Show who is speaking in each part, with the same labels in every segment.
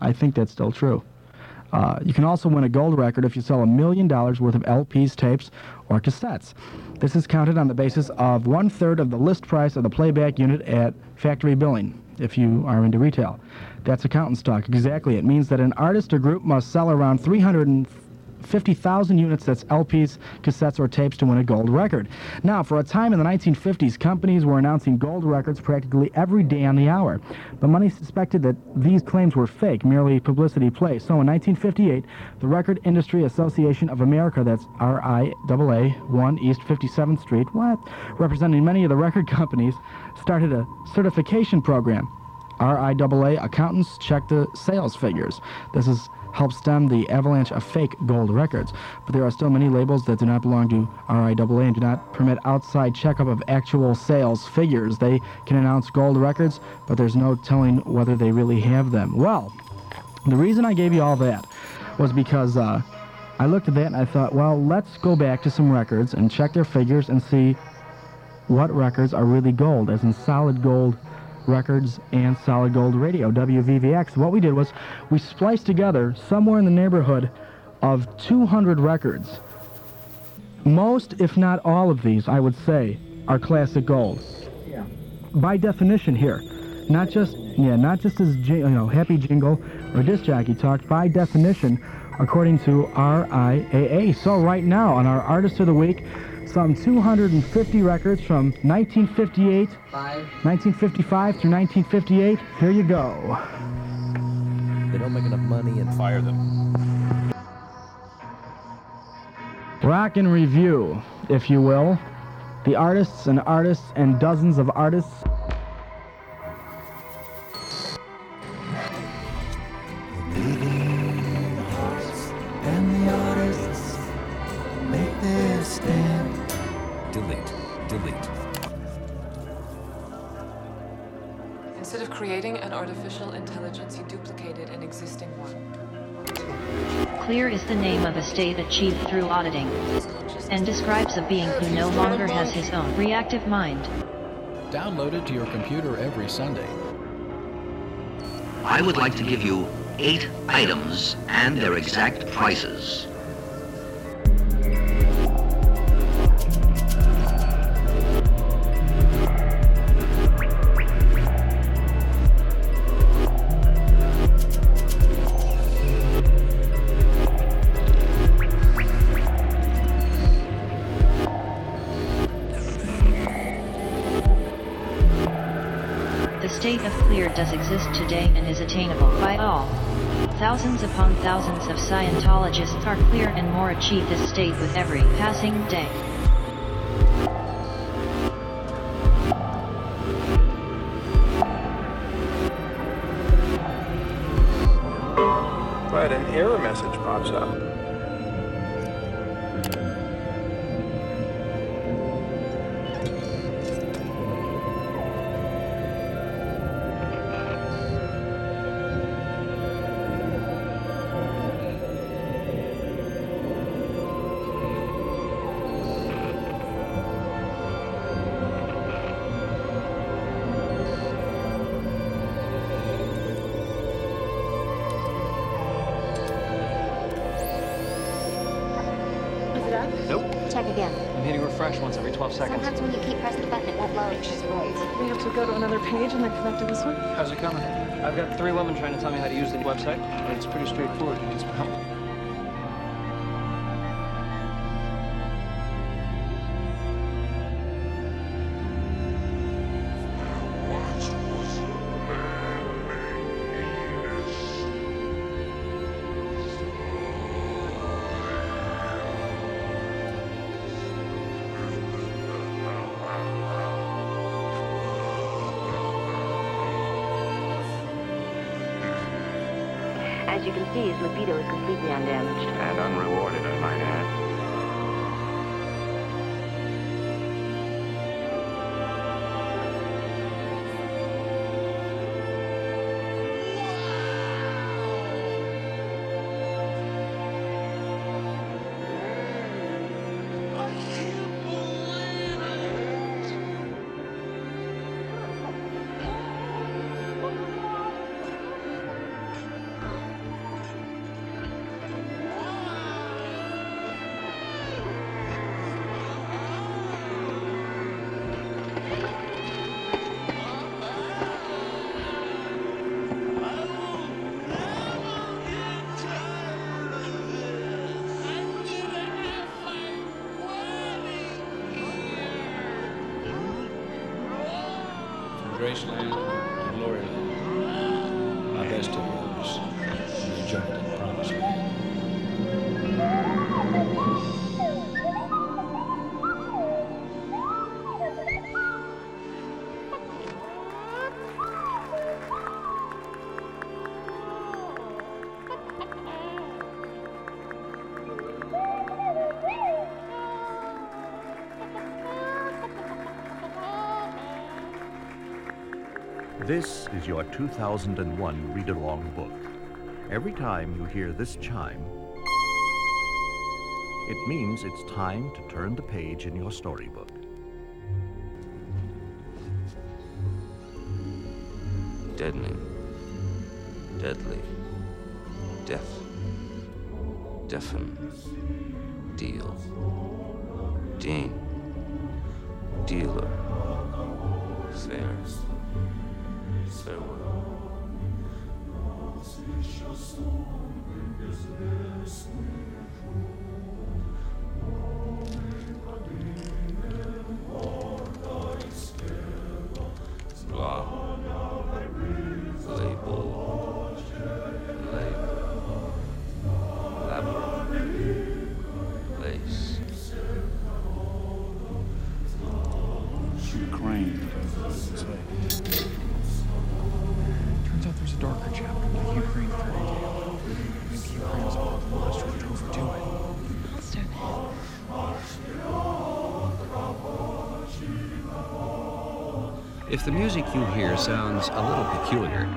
Speaker 1: I think that's still true. Uh, you can also win a gold record if you sell a million dollars worth of LPs, tapes, or cassettes. This is counted on the basis of one third of the list price of the playback unit at factory billing, if you are into retail. That's accountant's talk. Exactly. It means that an artist or group must sell around 350,000 units, that's LPs, cassettes, or tapes, to win a gold record. Now, for a time in the 1950s, companies were announcing gold records practically every day on the hour. But many suspected that these claims were fake, merely publicity plays. So in 1958, the Record Industry Association of America, that's RIAA, 1 East 57th Street, what? Representing many of the record companies, started a certification program. RIAA accountants check the sales figures. This is helps stem the avalanche of fake gold records. But there are still many labels that do not belong to RIAA and do not permit outside checkup of actual sales figures. They can announce gold records, but there's no telling whether they really have them. Well, the reason I gave you all that was because uh, I looked at that and I thought, well, let's go back to some records and check their figures and see what records are really gold, as in solid gold records and solid gold radio, WVVX. What we did was we spliced together somewhere in the neighborhood of 200 records. Most, if not all of these, I would say, are classic gold.
Speaker 2: Yeah.
Speaker 1: By definition here. Not just, yeah, not just as, you know, happy jingle or disc jockey talk, by definition, according to RIAA. So right now, on our Artist of the Week, some 250 records from 1958,
Speaker 2: Five.
Speaker 1: 1955 through 1958. Here you go.
Speaker 3: They don't make enough money and fire them.
Speaker 1: Rock and review, if you will. The artists and artists and dozens of artists.
Speaker 4: State achieved through auditing, and describes a being who no longer has his own reactive mind.
Speaker 5: Downloaded to your computer every Sunday.
Speaker 6: I would like to give you eight items and their exact prices.
Speaker 4: Does exist today and is attainable by all. Thousands upon thousands of Scientologists are clear and more achieve this state with every passing day.
Speaker 7: Refresh once every 12 seconds.
Speaker 8: Sometimes when you keep pressing the button, it won't load. She's right.
Speaker 9: We have to go to another page and then connect to this one.
Speaker 7: How's it coming? I've got three women trying to tell me how to use the website.
Speaker 10: It's pretty straightforward. You need some help.
Speaker 5: To Gloryland. My best to yours. And the journey to the promised land.
Speaker 2: This is your 2001 read along book. Every time you hear this chime, it means it's time to turn the page in your storybook.
Speaker 11: Deadening. Blah.
Speaker 12: If the music you hear sounds a little peculiar,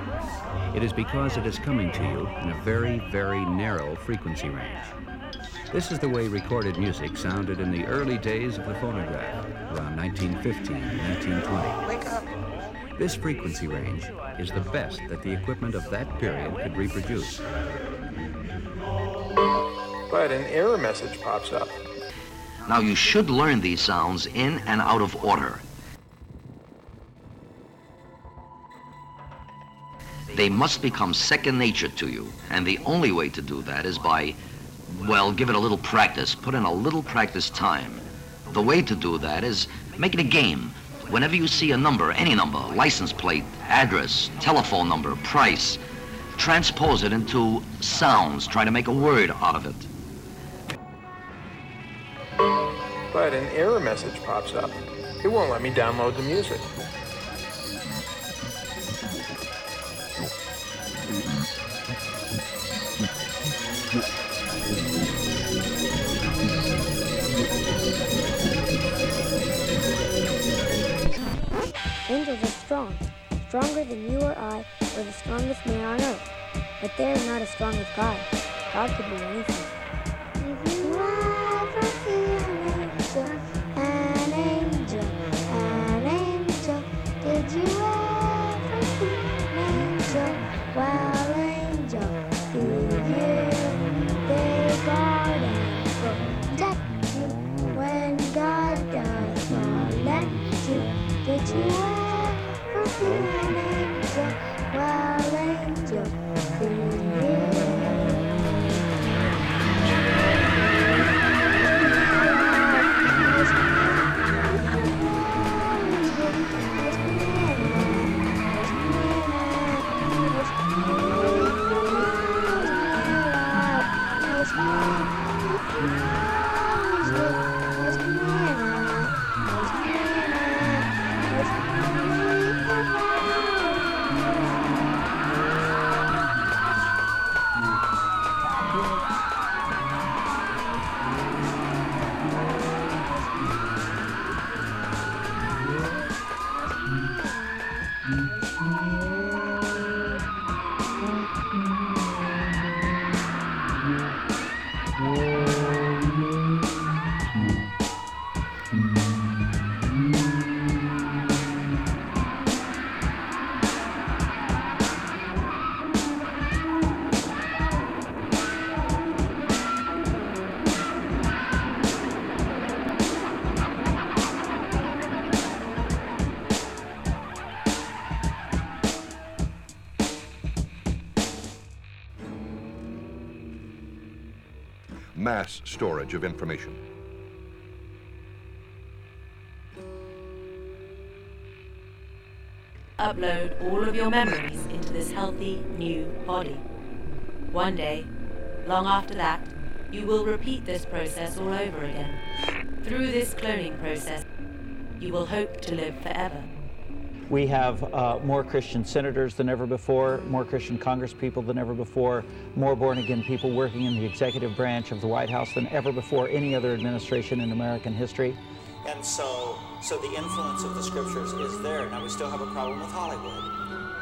Speaker 12: it is because it is coming to you in a very, very narrow frequency range. This is the way recorded music sounded in the early days of the phonograph, around 1915 and 1920.
Speaker 13: Wake up.
Speaker 12: This frequency range is the best that the equipment of that period could reproduce.
Speaker 10: But an error message pops up.
Speaker 6: Now you should learn these sounds in and out of order. They must become second nature to you, and the only way to do that is by, well, give it a little practice, put in a little practice time. The way to do that is make it a game. Whenever you see a number, any number, license plate, address, telephone number, price, transpose it into sounds. Try to make a word out of it.
Speaker 10: But an error message pops up. It won't let me download the music.
Speaker 14: Angels are strong, stronger than you or I or the strongest man on earth. But they are not as strong as God. God could be anything.
Speaker 15: Storage of information.
Speaker 16: upload all of your memories into this healthy new body. One day, long after that, you will repeat this process all over again. Through this cloning process, you will hope to live forever.
Speaker 15: We have uh, more Christian senators than ever before, more Christian congresspeople than ever before, more born again people working in the executive branch of the White House than ever before any other administration in American history.
Speaker 17: And so, so the influence of the scriptures is there. Now we still have a problem with Hollywood.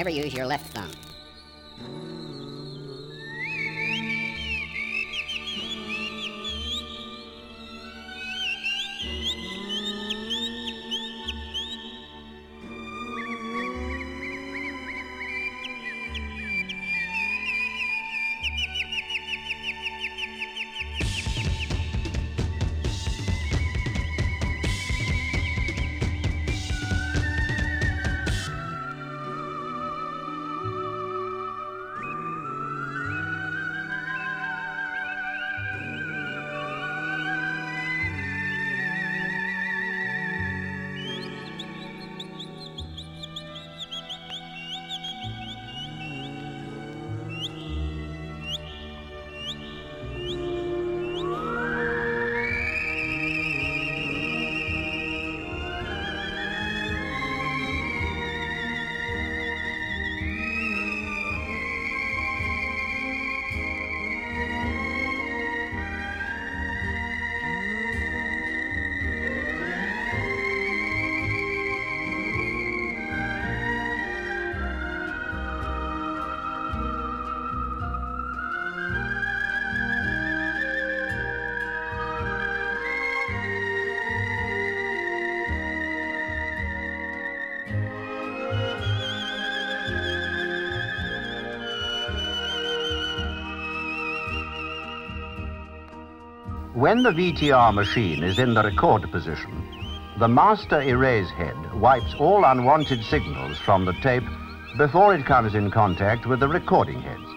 Speaker 18: Never use your left thumb.
Speaker 19: When the VTR machine is in the record position, the master erase head wipes all unwanted signals from the tape before it comes in contact with the recording heads.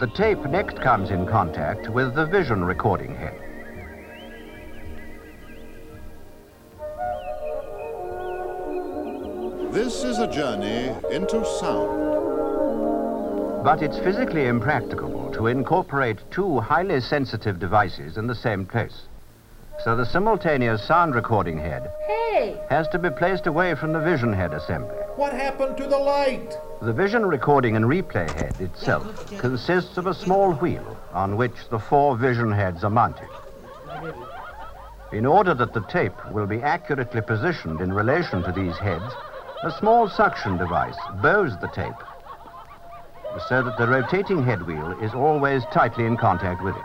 Speaker 19: The tape next comes in contact with the vision recording head.
Speaker 20: This is a journey into sound.
Speaker 19: But it's physically impracticable to incorporate two highly sensitive devices in the same place. So the simultaneous sound recording head
Speaker 21: Hey!
Speaker 19: has to be placed away from the vision head assembly.
Speaker 20: What happened to the light?
Speaker 19: The vision recording and replay head itself consists of a small wheel on which the four vision heads are mounted. In order that the tape will be accurately positioned in relation to these heads, a small suction device bows the tape so that the rotating head wheel is always tightly in contact with it.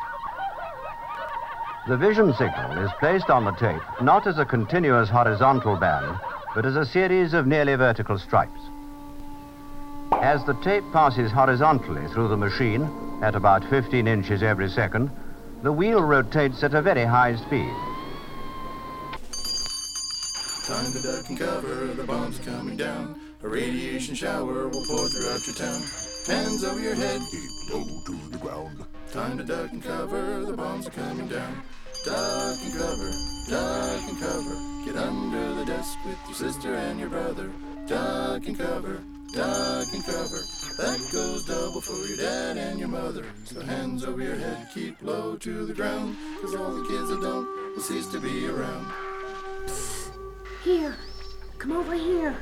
Speaker 19: The vision signal is placed on the tape not as a continuous horizontal band, but as a series of nearly vertical stripes. As the tape passes horizontally through the machine at about 15 inches every second, the wheel rotates at a very high speed.
Speaker 20: Time to duck and cover, the bomb's coming down. A radiation shower will pour throughout your town. Hands over your head, keep low to the ground. Time to duck and cover, the bombs are coming down. Duck and cover, duck and cover. Get under the desk with your sister and your brother. Duck and cover, duck and cover. That goes double for your dad and your mother. So hands over your head, keep low to the ground. Cause all the kids that don't will cease to be around.
Speaker 14: Here, come over here.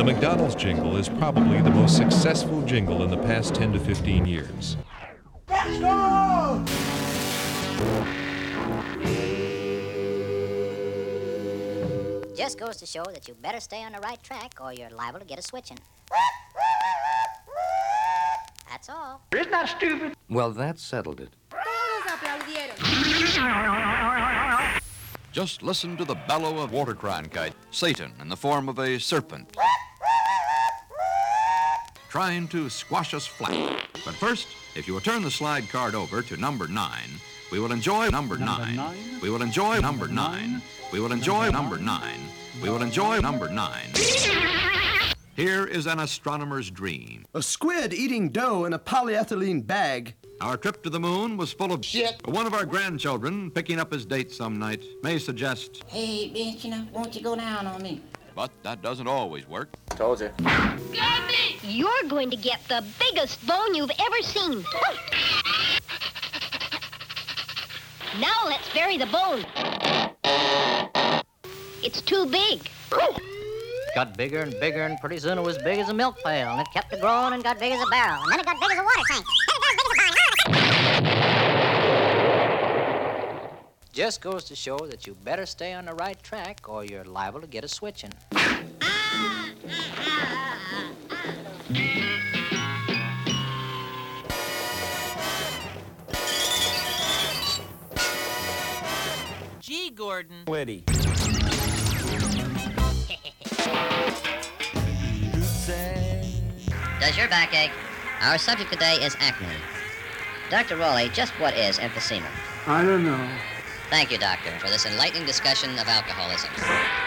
Speaker 22: The McDonald's jingle is probably the most successful jingle in the past 10 to 15 years.
Speaker 23: Let's go!
Speaker 18: Just goes to show that you better stay on the right track or you're liable to get a switching. That's all.
Speaker 24: Isn't that stupid?
Speaker 12: Well, that settled it.
Speaker 25: Just listen to the bellow of water kite, Satan in the form of a serpent. Trying to squash us flat. But first, if you will turn the slide card over to number nine, we will enjoy number, nine.
Speaker 26: nine?
Speaker 25: We will enjoy number, nine. We will enjoy number nine. We will enjoy number nine. Here is an astronomer's dream.
Speaker 27: A squid eating dough in a polyethylene bag.
Speaker 25: Our trip to the moon was full of shit. One of our grandchildren, picking up his date some night, may suggest,
Speaker 23: Hey, bitch, you know, won't you go down on me?
Speaker 25: But that doesn't always work. Told you.
Speaker 28: You're going to get the biggest bone you've ever seen. now let's bury the bone. It's too big.
Speaker 18: Got bigger and bigger, and pretty soon it was big as a milk pail, and it kept growing and got big as a barrel, and then it got big as a water tank.
Speaker 7: Just goes to show that you better stay on the right track or you're liable to get a switching.
Speaker 29: G. Gordon.
Speaker 15: Witty.
Speaker 18: Does your back ache? Our subject today is acne. Dr. Rowley, just what is emphysema?
Speaker 23: I don't know.
Speaker 18: Thank you, Doctor, for this enlightening discussion of alcoholism.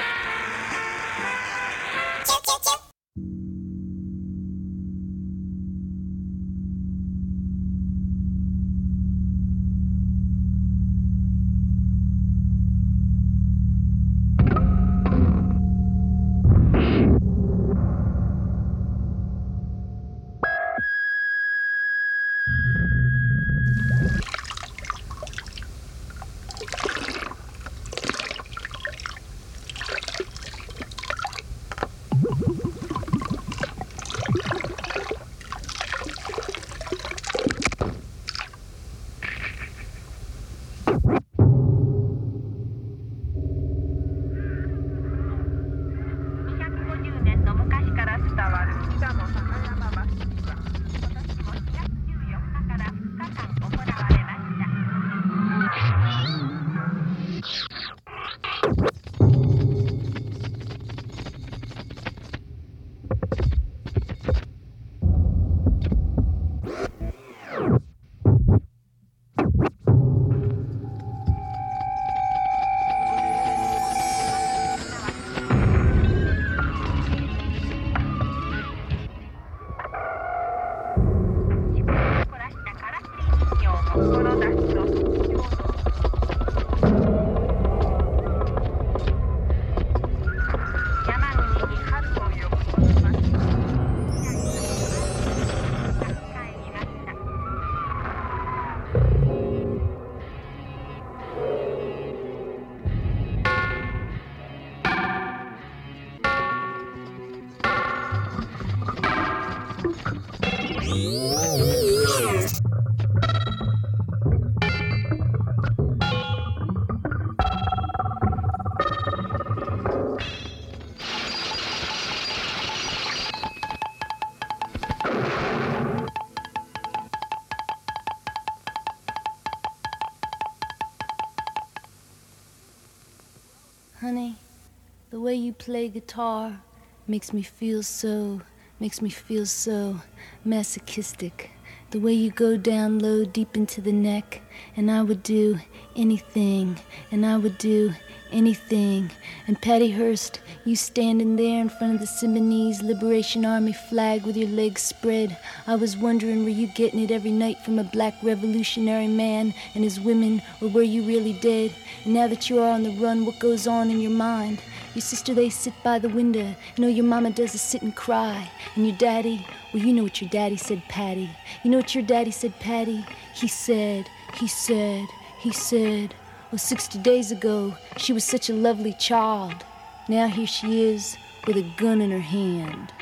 Speaker 30: Play guitar makes me feel so, makes me feel so masochistic. the way you go down low deep into the neck, and I would do anything, and I would do anything. And Patty Hearst, you standing there in front of the Symbionese Liberation Army flag with your legs spread. I was wondering, were you getting it every night from a black revolutionary man and his women, or were you really dead? And now that you are on the run, what goes on in your mind? Your sister, they sit by the window. You know, your mama does is sit and cry. And your daddy, well, you know what your daddy said, Patty. You know what your daddy said, Patty? He said, he said, he said, well, 60 days ago, she was such a lovely child. Now here she is with a gun in her hand.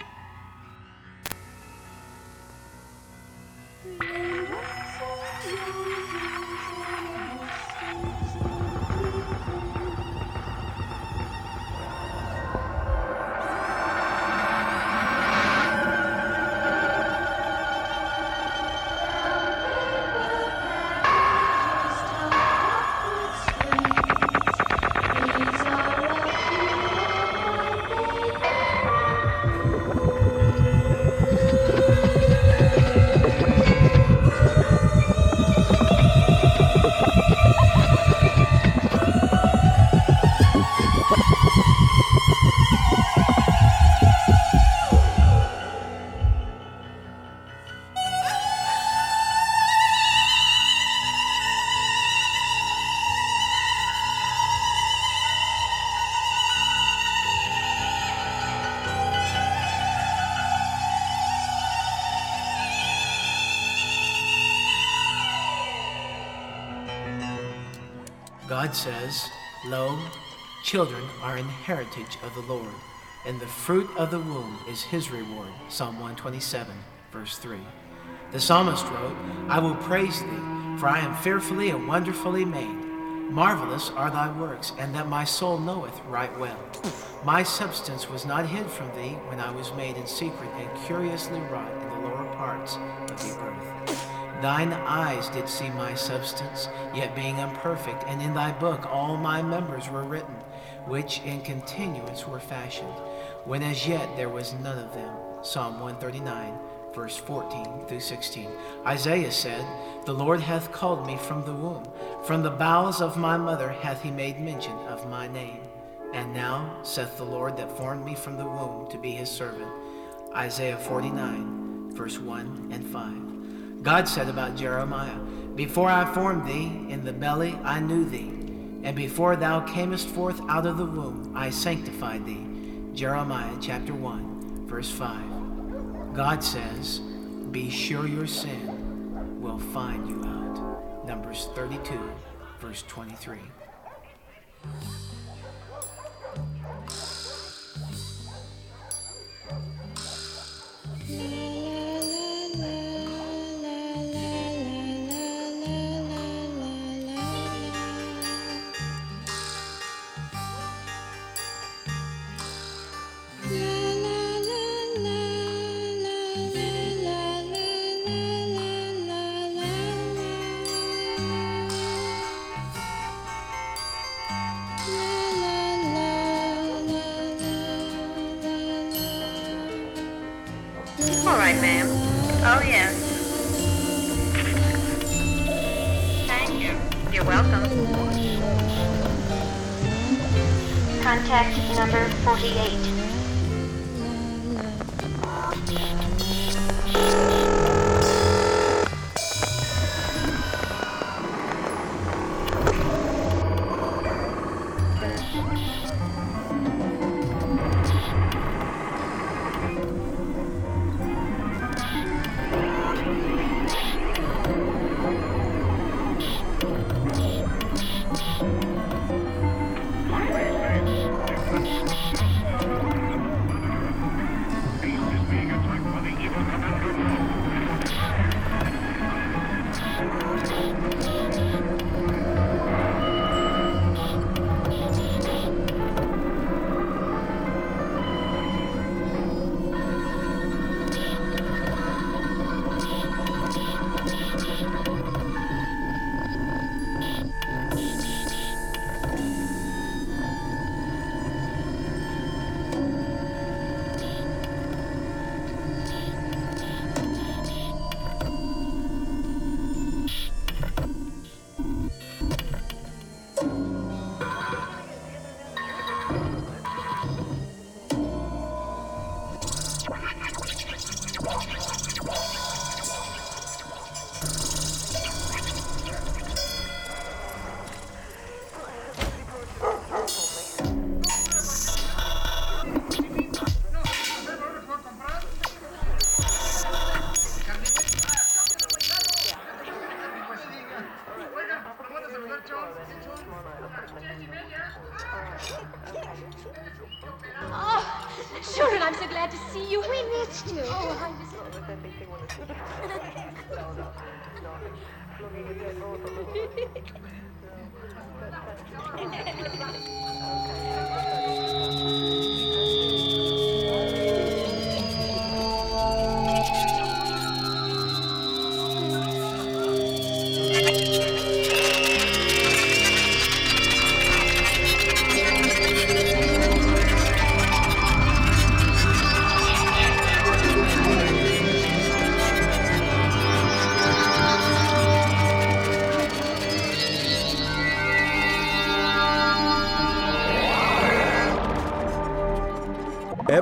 Speaker 31: God says, Lo, children are an heritage of the Lord, and the fruit of the womb is his reward. Psalm 127, verse 3. The psalmist wrote, I will praise thee, for I am fearfully and wonderfully made. Marvelous are thy works, and that my soul knoweth right well. My substance was not hid from thee when I was made in secret and curiously wrought in the lower parts of the earth. Thine eyes did see my substance, yet being imperfect, and in thy book all my members were written, which in continuance were fashioned, when as yet there was none of them. Psalm 139, verse 14 through 16. Isaiah said, The Lord hath called me from the womb, from the bowels of my mother hath he made mention of my name. And now saith the Lord that formed me from the womb to be his servant. Isaiah 49, verse 1 and 5. God said about Jeremiah, Before I formed thee in the belly, I knew thee. And before thou camest forth out of the womb, I sanctified thee. Jeremiah chapter 1, verse 5. God says, Be sure your sin will find you out. Numbers 32, verse 23.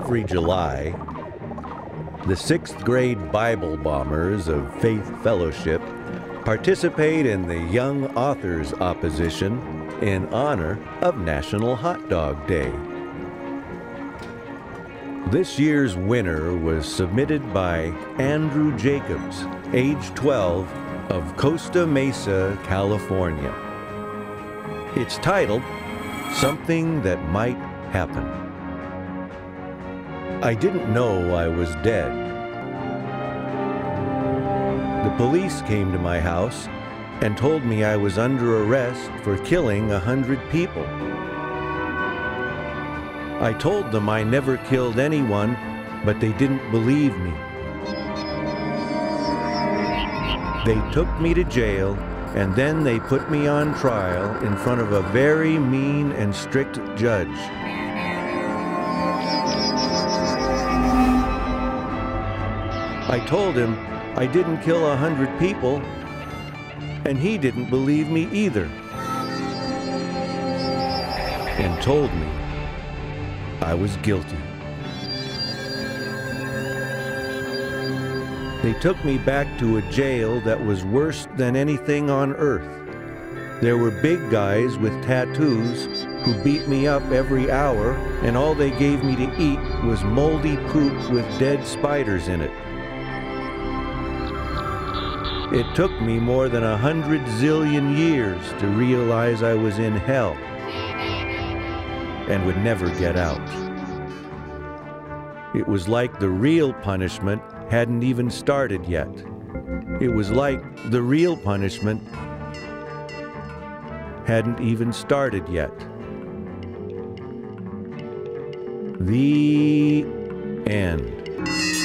Speaker 32: Every July, the sixth grade Bible bombers of Faith Fellowship participate in the Young Authors Opposition in honor of National Hot Dog Day. This year's winner was submitted by Andrew Jacobs, age 12, of Costa Mesa, California. It's titled Something That Might Happen. I didn't know I was dead. The police came to my house and told me I was under arrest for killing a hundred people. I told them I never killed anyone, but they didn't believe me. They took me to jail and then they put me on trial in front of a very mean and strict judge. Told him I didn't kill a hundred people, and he didn't believe me either. And told me I was guilty. They took me back to a jail that was worse than anything on earth. There were big guys with tattoos who beat me up every hour, and all they gave me to eat was moldy poop with dead spiders in it. It took me more than a hundred zillion years to realize I was in hell and would never get out. It was like the real punishment hadn't even started yet. It was like the real punishment hadn't even started yet. The end.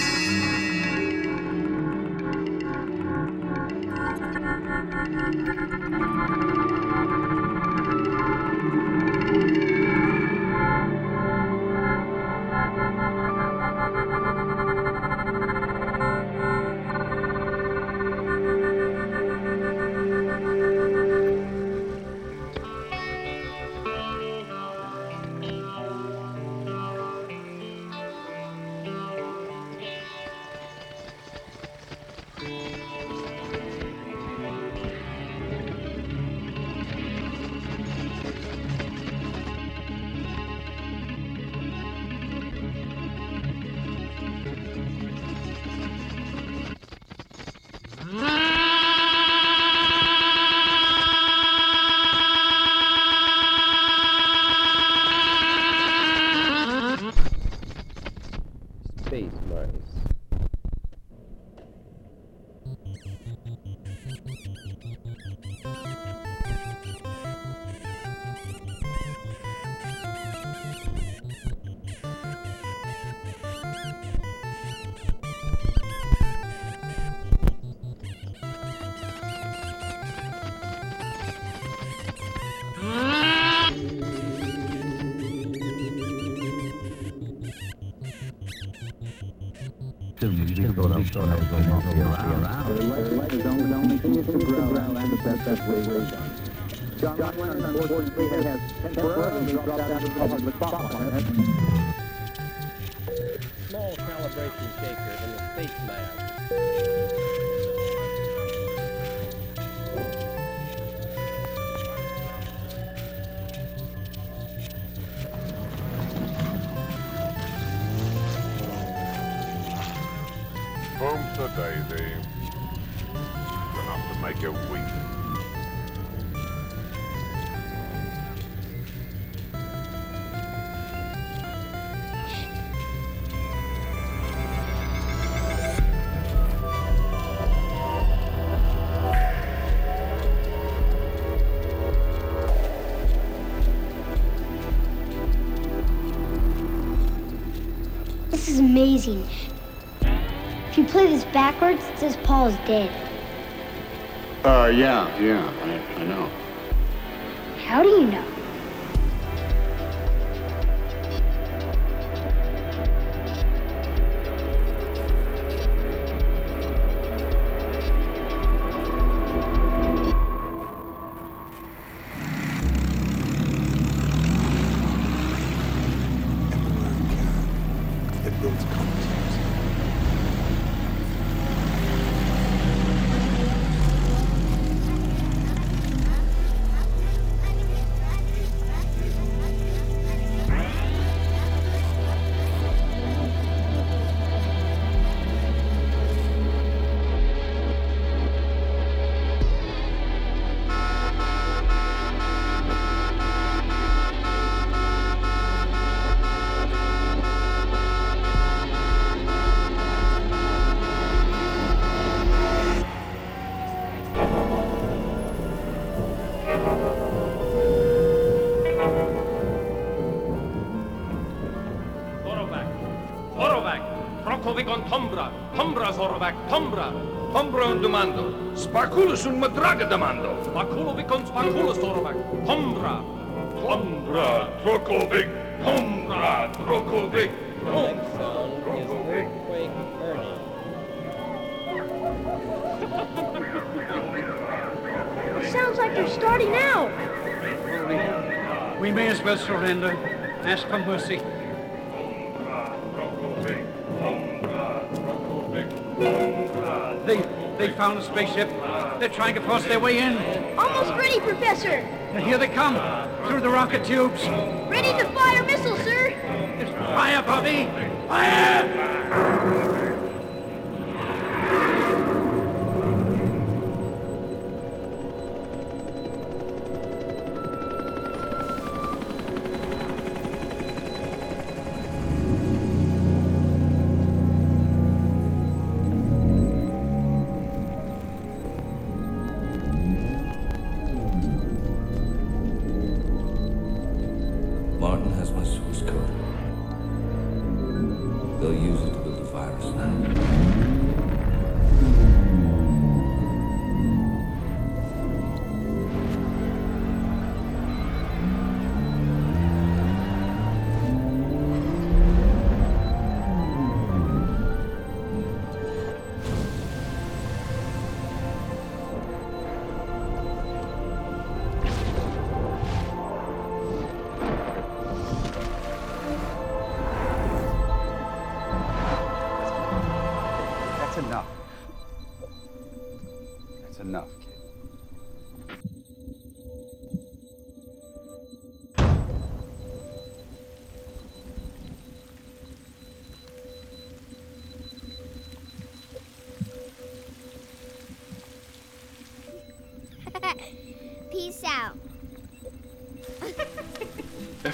Speaker 33: John Lennon unfortunately has temporarily dropped out of the public spotlight.
Speaker 34: Small calibration shaker in the space lab.
Speaker 14: Amazing. If you play this backwards, it says Paul is dead.
Speaker 35: Uh, yeah, yeah, I, I know.
Speaker 14: How do you
Speaker 36: Tombra Zorovac, Tombra. Tombra un domando, Sparculus un madraga domando. Sparculovic on Sparculus Zorovac, Tombra. Tombra, Trocovic, Tombra, Trocovic.
Speaker 14: Sounds like they're starting out.
Speaker 37: We may as well surrender. Ask for mercy. They found a spaceship. They're trying to force their way in.
Speaker 14: Almost ready, Professor.
Speaker 37: And here they come through the rocket tubes.
Speaker 14: Ready to fire missiles, sir.
Speaker 37: Fire, Bobby! Fire!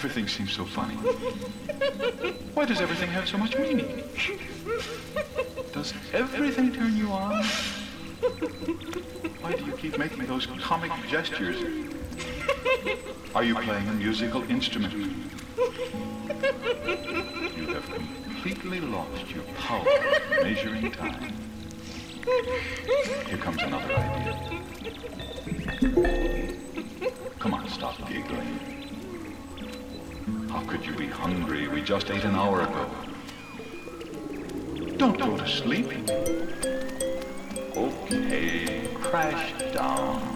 Speaker 27: Everything seems so funny. Why does everything have so much meaning? Does everything turn you on? Why do you keep making those comic gestures? Are you playing a musical instrument? You have completely lost your power of measuring time. Here comes another idea. Could you be hungry? We just ate an hour ago. Don't go to sleep. Okay, crash down.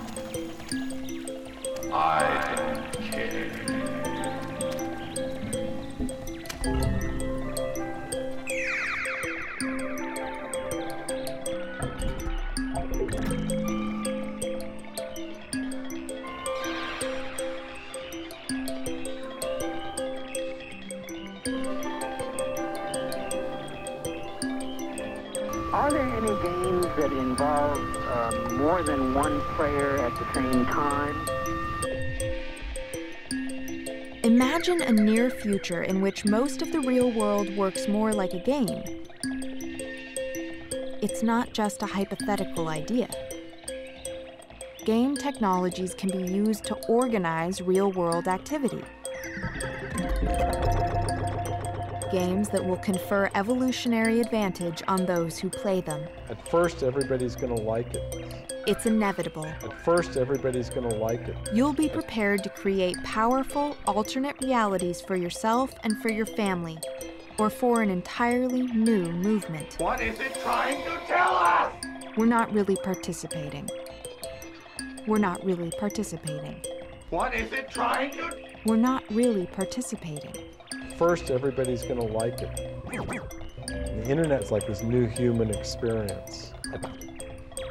Speaker 21: Imagine a near future in which most of the real world works more like a game. It's not just a hypothetical idea. Game technologies can be used to organize real world activity. games that will confer evolutionary advantage on those who play them.
Speaker 38: At first, everybody's going to like it.
Speaker 21: It's inevitable.
Speaker 38: At first, everybody's going to like it.
Speaker 21: You'll be prepared to create powerful, alternate realities for yourself and for your family, or for an entirely new movement.
Speaker 36: What is it trying to tell us?
Speaker 21: We're not really participating. We're not really participating.
Speaker 36: What is it trying to...
Speaker 21: We're not really participating.
Speaker 38: First, everybody's going to like it. The internet's like this new human experience.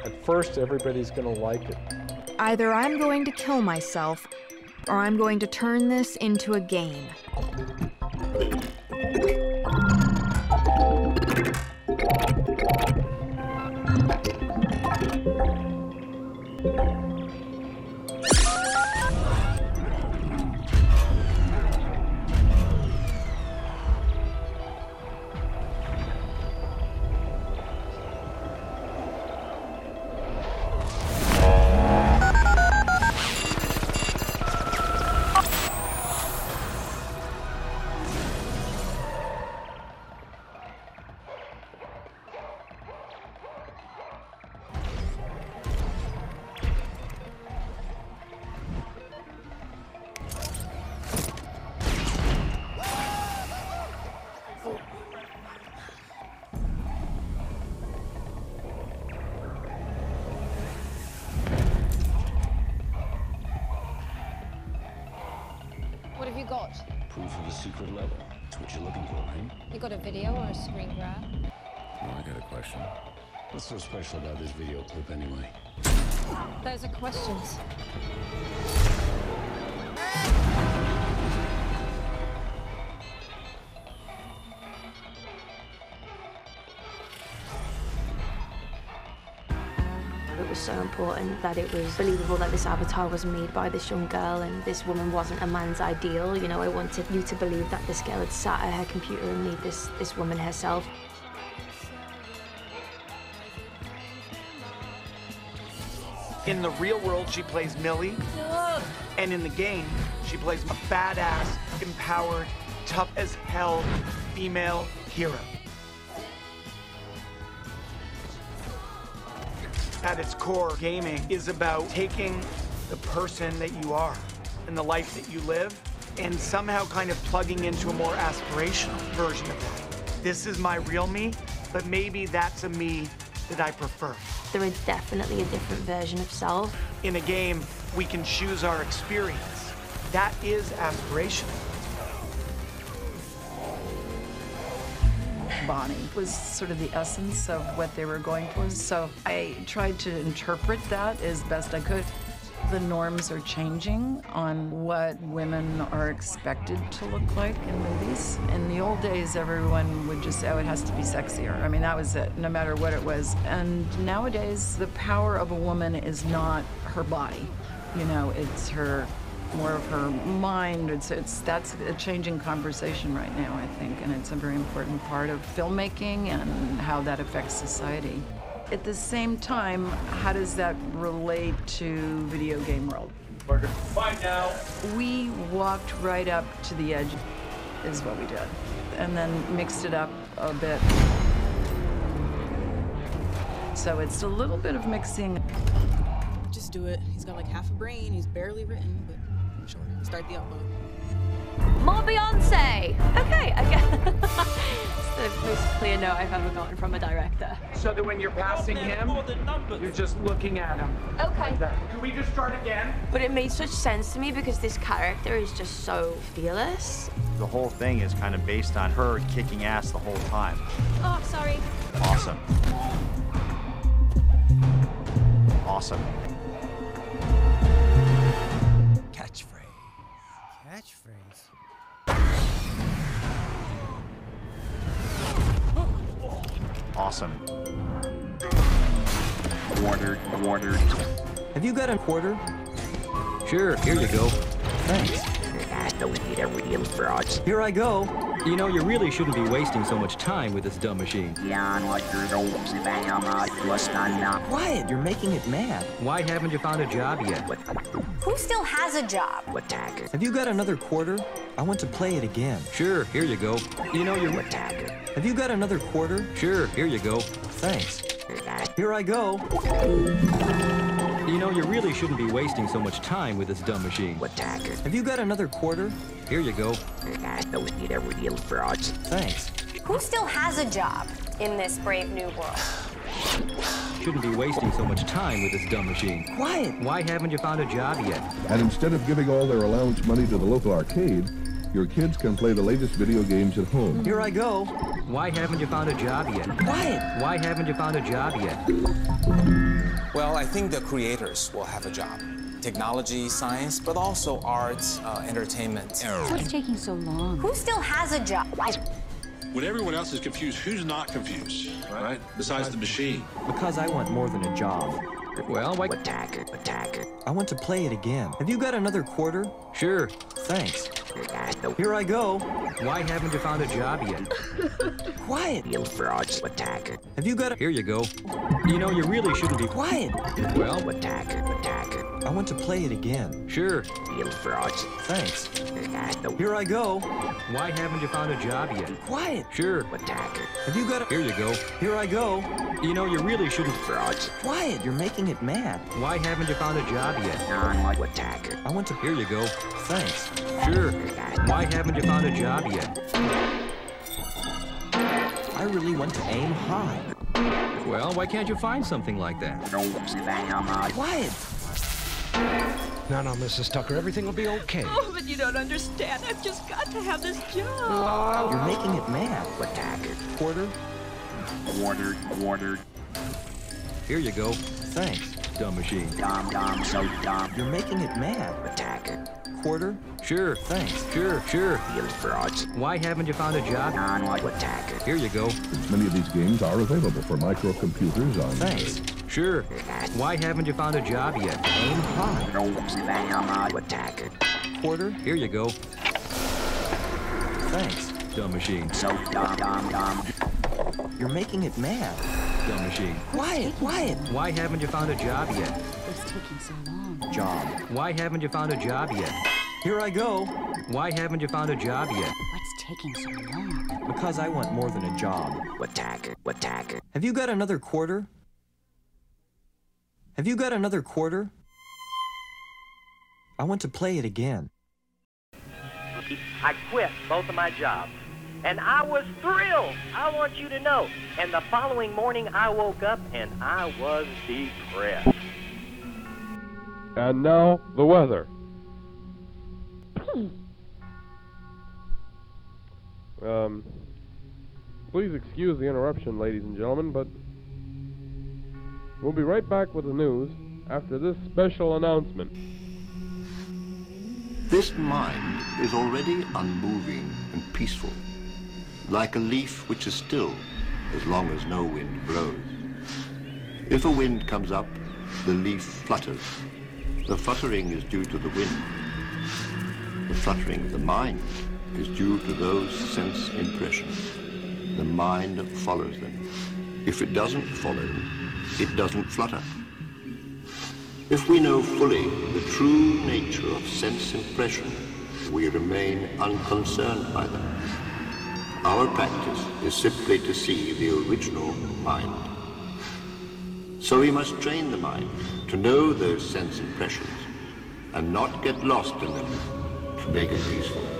Speaker 38: At first, everybody's going to like it.
Speaker 21: Either I'm going to kill myself, or I'm going to turn this into a game.
Speaker 39: You got?
Speaker 11: Proof of a secret level. That's what you're looking for, right?
Speaker 39: You got a video or a screen grab?
Speaker 11: Well, I got a question. What's so special about this video clip anyway?
Speaker 39: Those are questions.
Speaker 40: So important that it was believable that this avatar was made by this young girl and this woman wasn't a man's ideal. You know, I wanted you to believe that this girl had sat at her computer and made this, this woman herself.
Speaker 41: In the real world, she plays Millie. And in the game, she plays a badass, empowered, tough as hell female hero. At its core, gaming is about taking the person that you are and the life that you live and somehow kind of plugging into a more aspirational version of that. This is my real me, but maybe that's a me that I prefer.
Speaker 40: There is definitely a different version of self.
Speaker 41: In a game, we can choose our experience. That is aspirational.
Speaker 42: Bonnie was sort of the essence of what they were going for. So I tried to interpret that as best I could. The norms are changing on what women are expected to look like in movies. In the old days, everyone would just say, oh, it has to be sexier. I mean, that was it, no matter what it was. And nowadays, the power of a woman is not her body. You know, it's her more of her mind. It's, it's that's a changing conversation right now, I think, and it's a very important part of filmmaking and how that affects society. At the same time, how does that relate to video game world?
Speaker 36: Bye now.
Speaker 42: We walked right up to the edge, is what we did, and then mixed it up a bit. So it's a little bit of mixing.
Speaker 43: Just do it. He's got like half a brain. He's barely written, but sure. Start the upload.
Speaker 39: More Beyonce! Okay, I guess. it's the most clear note I've ever gotten from a director.
Speaker 41: So that when you're passing him, you're just looking at him.
Speaker 39: Okay.
Speaker 41: Can we just start again?
Speaker 40: But it made such sense to me because this character is just so fearless.
Speaker 44: The whole thing is kind of based on her kicking ass the whole time.
Speaker 39: Oh, sorry.
Speaker 44: Awesome. Awesome. Awesome.
Speaker 45: Quarter, quarter.
Speaker 34: Have you got a quarter? Sure, here you go. Thanks.
Speaker 45: I don't need a real broad.
Speaker 34: Here I go. You know, you really shouldn't be wasting so much time with this dumb machine. Quiet, you're making it mad. Why haven't you found a job yet?
Speaker 46: Who still has a job?
Speaker 45: Attacker.
Speaker 47: Have you got another quarter? I want to play it again.
Speaker 34: Sure, here you go.
Speaker 47: You know you're.
Speaker 45: Attacker.
Speaker 47: Have you got another quarter?
Speaker 34: Sure, here you go.
Speaker 47: Thanks. Here I go.
Speaker 34: You really shouldn't be wasting so much time with this dumb machine.
Speaker 45: Attacker.
Speaker 47: Have you got another quarter?
Speaker 34: Here you go.
Speaker 45: I don't need a real frauds.
Speaker 47: Thanks.
Speaker 46: Who still has a job in this brave new world?
Speaker 34: Shouldn't be wasting so much time with this dumb machine.
Speaker 47: Quiet.
Speaker 34: Why haven't you found a job yet?
Speaker 48: And instead of giving all their allowance money to the local arcade, your kids can play the latest video games at home.
Speaker 47: Here I go.
Speaker 34: Why haven't you found a job yet?
Speaker 47: Quiet.
Speaker 34: Why haven't you found a job yet?
Speaker 49: Well, I think the creators will have a job. Technology, science, but also arts, uh, entertainment.
Speaker 46: What's taking so long? Who still has a job?
Speaker 50: When everyone else is confused, who's not confused, right? Besides the machine.
Speaker 47: Because I want more than a job.
Speaker 34: Well, why?
Speaker 45: Attacker. Attacker.
Speaker 47: I want to play it again. Have you got another quarter?
Speaker 34: Sure.
Speaker 47: Thanks. Here I go.
Speaker 34: Why haven't you found a job yet?
Speaker 47: Quiet.
Speaker 45: Real frauds. Attacker.
Speaker 47: Have you got a...
Speaker 34: Here you go. You know, you really shouldn't be...
Speaker 47: Quiet.
Speaker 34: Well,
Speaker 45: Attacker. Attacker.
Speaker 47: I want to play it again.
Speaker 34: Sure.
Speaker 45: Real frauds.
Speaker 47: Thanks. Here I go.
Speaker 34: Why haven't you found a job yet?
Speaker 47: Quiet.
Speaker 34: Sure.
Speaker 45: Attacker.
Speaker 47: Have you got a...
Speaker 34: Here you go.
Speaker 47: Here I go.
Speaker 34: You know, you really shouldn't...
Speaker 45: Frauds.
Speaker 47: Quiet. You're making it mad.
Speaker 34: Why haven't you found a job yet?
Speaker 45: Attacker.
Speaker 47: I want to...
Speaker 34: Here you go.
Speaker 47: Thanks.
Speaker 34: Sure. Why haven't you found a job yet?
Speaker 47: I really want to aim high.
Speaker 34: Well, why can't you find something like that?
Speaker 47: Quiet.
Speaker 51: No, no, Mrs. Tucker, everything will be okay.
Speaker 39: Oh, but you don't understand. I've just got to have this job.
Speaker 47: You're making it mad.
Speaker 45: Attacker.
Speaker 47: Quarter?
Speaker 45: Watered. Watered.
Speaker 34: Here you go.
Speaker 47: Thanks.
Speaker 34: Dumb machine.
Speaker 45: Dumb, dumb, so dumb.
Speaker 47: You're making it mad.
Speaker 45: Attacker.
Speaker 47: Quarter?
Speaker 34: Sure.
Speaker 47: Thanks.
Speaker 34: Sure, sure.
Speaker 45: Real frauds.
Speaker 34: Why haven't you found a job?
Speaker 45: Non-attacker.
Speaker 34: Here you go.
Speaker 48: Many of these games are available for microcomputers on...
Speaker 47: Thanks.
Speaker 34: Sure. Why haven't you found a job yet?
Speaker 47: Aim high.
Speaker 45: No, uh, Attacker.
Speaker 47: Quarter?
Speaker 34: Here you go.
Speaker 47: Thanks.
Speaker 34: Dumb machine.
Speaker 45: So dumb, dumb, dumb.
Speaker 47: You're making it mad.
Speaker 34: Dumb machine.
Speaker 47: Quiet, quiet.
Speaker 34: Why haven't you found a job yet?
Speaker 46: What's taking so long?
Speaker 47: Job.
Speaker 34: Why haven't you found a job yet?
Speaker 47: Here I go.
Speaker 34: Why haven't you found a job yet?
Speaker 46: What's taking so long?
Speaker 47: Because I want more than a job.
Speaker 45: Attacker. Attacker.
Speaker 47: Have you got another quarter? Have you got another quarter? I want to play it again.
Speaker 52: I quit both of my jobs. And I was thrilled. I want you to know. And the following morning, I woke up and I was depressed.
Speaker 53: And now, the weather. Um, please excuse the interruption, ladies and gentlemen, but we'll be right back with the news after this special announcement.
Speaker 54: This mind is already unmoving and peaceful, like a leaf which is still as long as no wind blows. If a wind comes up, the leaf flutters. The fluttering is due to the wind. The fluttering of the mind is due to those sense impressions. The mind follows them. If it doesn't follow, them, it doesn't flutter. If we know fully the true nature of sense impression, we remain unconcerned by them. Our practice is simply to see the original mind. So we must train the mind to know those sense impressions and not get lost in them it peaceful.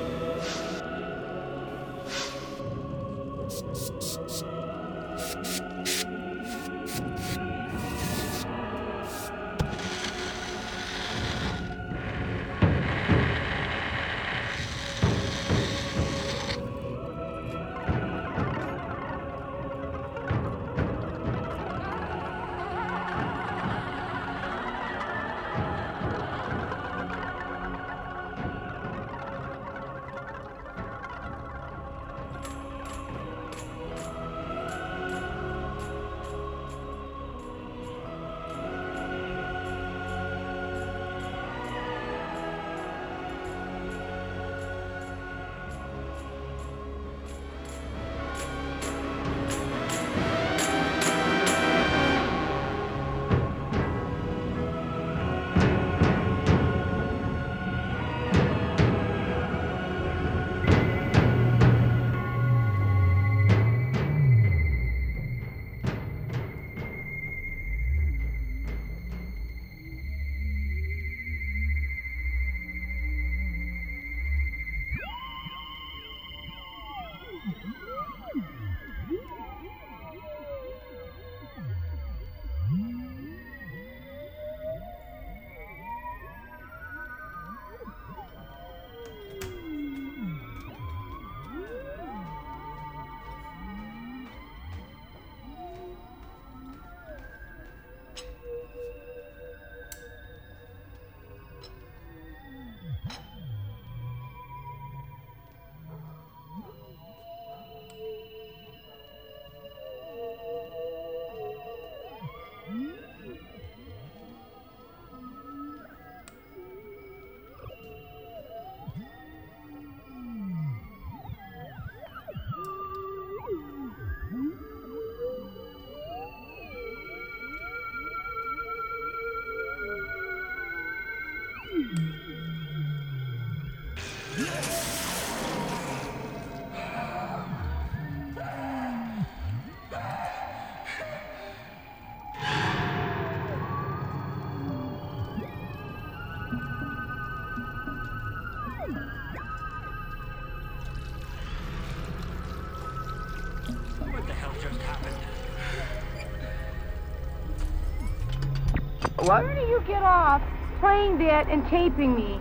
Speaker 32: You get off playing that and taping me?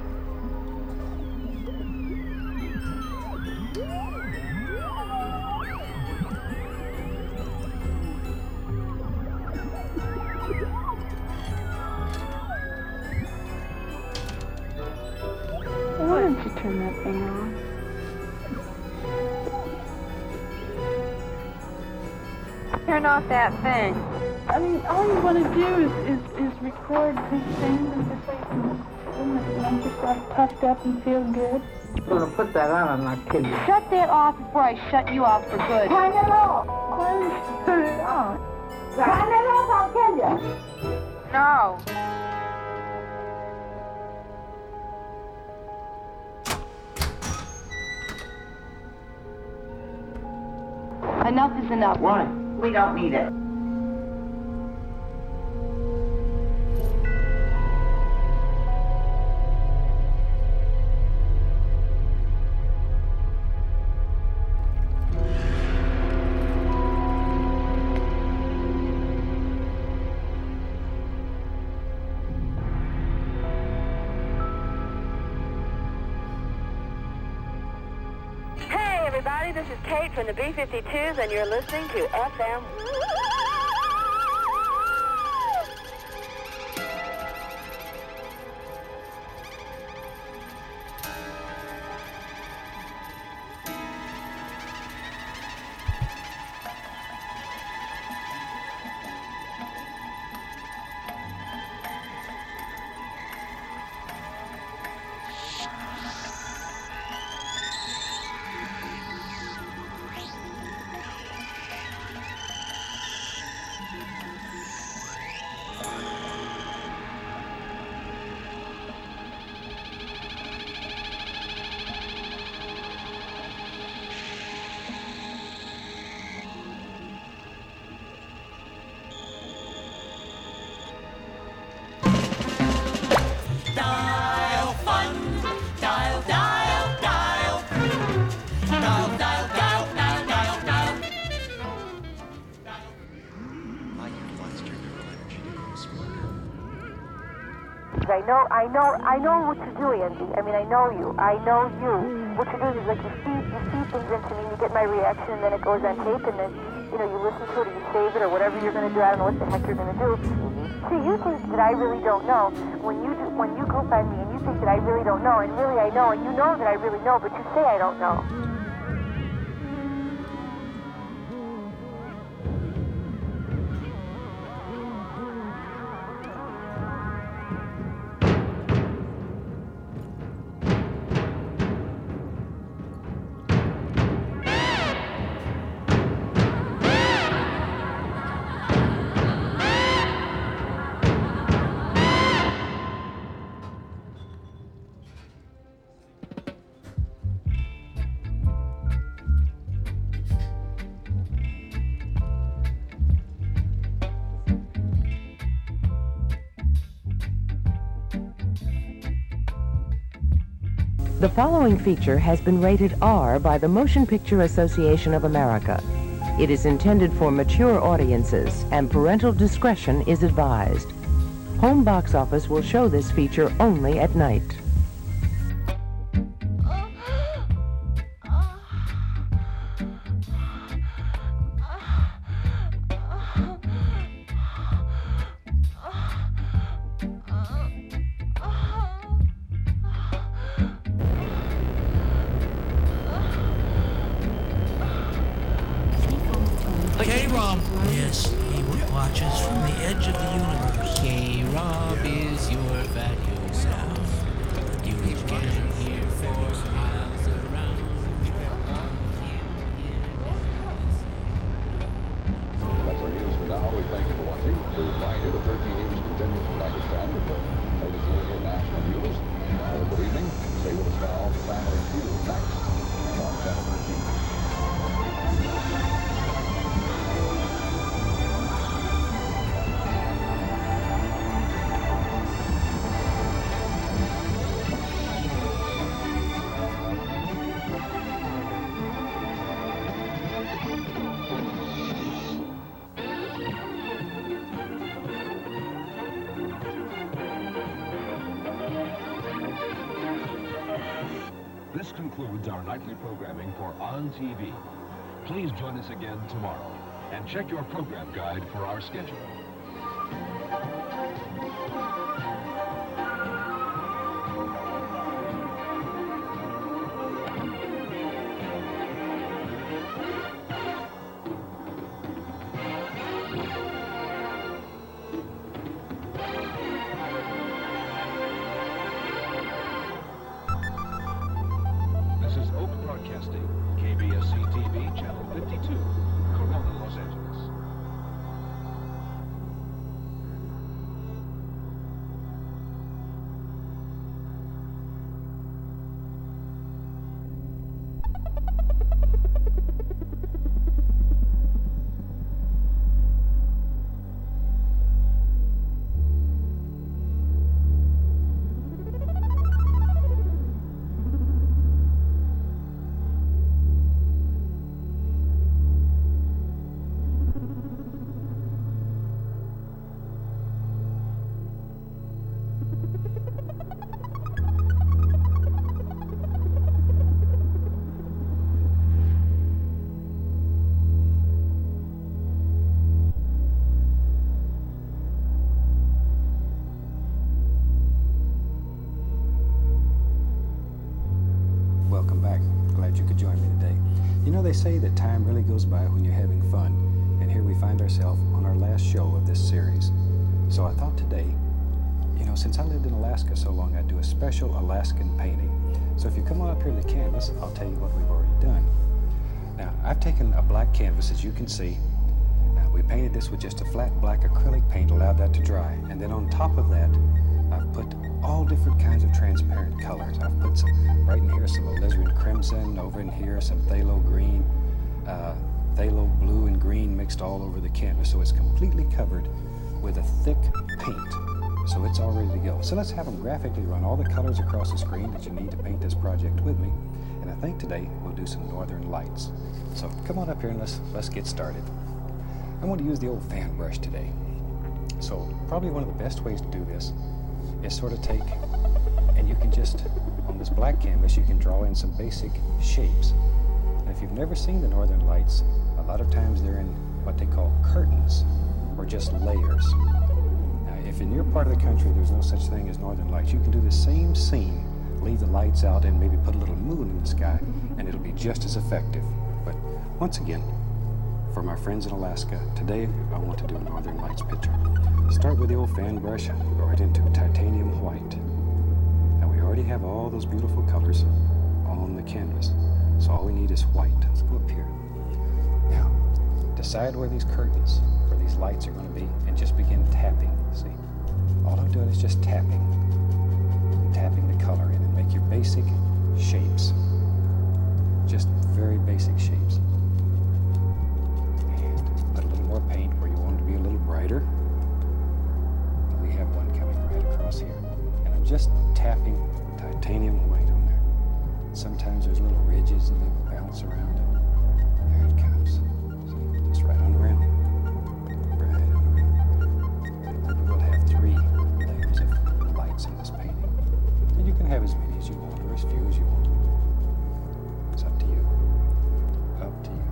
Speaker 32: Why don't you turn that thing on? Turn off that thing. I mean, all you want to do is record these things and just like, and I'm just like puffed up and feel good.
Speaker 55: gonna put that on, I'm not kidding you.
Speaker 32: Shut that off before I shut you off for good. Turn it off. Why turn it on? Turn it off, I'll kill you. No. Enough is enough.
Speaker 55: Why? We don't need it.
Speaker 42: 352 mean, I know you. I know you. What you do is like you feed, you feed things into me, and you get my reaction, and then it goes on tape, and then you know you listen to it, or you save it, or whatever you're gonna do. I don't know what the heck you're gonna do. See, you think that I really don't know when you do, when you go on me, and you think that I really don't know, and really I know, and you know that I really know, but you say I don't know.
Speaker 56: Following feature has been rated R by the Motion Picture Association of America. It is intended for mature audiences and parental discretion is advised. Home Box Office will show this feature only at night.
Speaker 57: Our
Speaker 58: nightly programming for On TV. Please join us again tomorrow and check your program guide for our schedule.
Speaker 59: They say that time really goes by when you're having fun, and here we find ourselves on our last show of this series. So I thought today, you know, since I lived in Alaska so long, I'd do a special Alaskan painting. So if you come on up here to the canvas, I'll tell you what we've already done. Now, I've taken a black canvas, as you can see. Now, we painted this with just a flat black acrylic paint, allowed that to dry. And then on top of that, all different kinds of transparent colors. I've put some, right in here, some alizarin crimson, over in here, some phthalo green, uh, phthalo blue and green mixed all over the canvas. So it's completely covered with a thick paint. So it's all ready to go. So let's have them graphically run all the colors across the screen that you need to paint this project with me. And I think today we'll do some northern lights. So come on up here and let's, let's get started. I'm going to use the old fan brush today. So probably one of the best ways to do this is sort of take, and you can just, on this black canvas, you can draw in some basic shapes. And if you've never seen the northern lights, a lot of times they're in what they call curtains, or just layers. Now, if in your part of the country there's no such thing as northern lights, you can do the same scene, leave the lights out, and maybe put a little moon in the sky, and it'll be just as effective. But once again, for my friends in Alaska, today I want to do a northern lights picture. Start with the old fan brush, into titanium white. Now we already have all those beautiful colors on the canvas, so all we need is white. Let's go up here. Now, decide where these curtains, where these lights are going to be, and just begin tapping. See, all I'm doing is just tapping, and tapping the color in, and make your basic shapes. Just very basic shapes. Just tapping titanium white on there. Sometimes there's little ridges and they bounce around. There it comes. See, just right on around. Right on around. And we'll have three layers of lights in this painting. And you can have as many as you want or as few as you want. It's up to you. Up to you.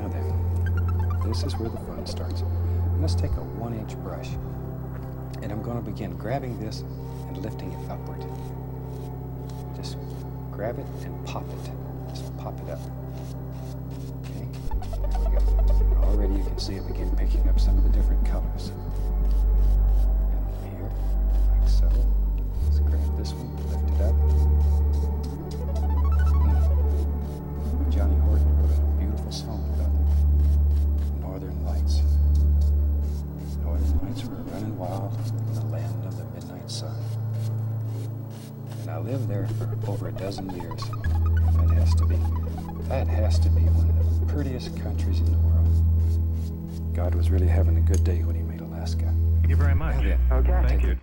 Speaker 59: Now then, this is where the fun starts. Let's take a one inch brush and I'm going to begin grabbing this and lifting it upward. Just grab it and pop it. Just pop it up. Okay, there we go. Already you can see it begin picking up some of the different colors. Dozen years. That has to be, that has to be one of the prettiest countries in the world. God was really having a good day when he made Alaska.
Speaker 60: Thank you very much.
Speaker 59: Well, then,
Speaker 60: Okay.
Speaker 59: take
Speaker 60: Thank you.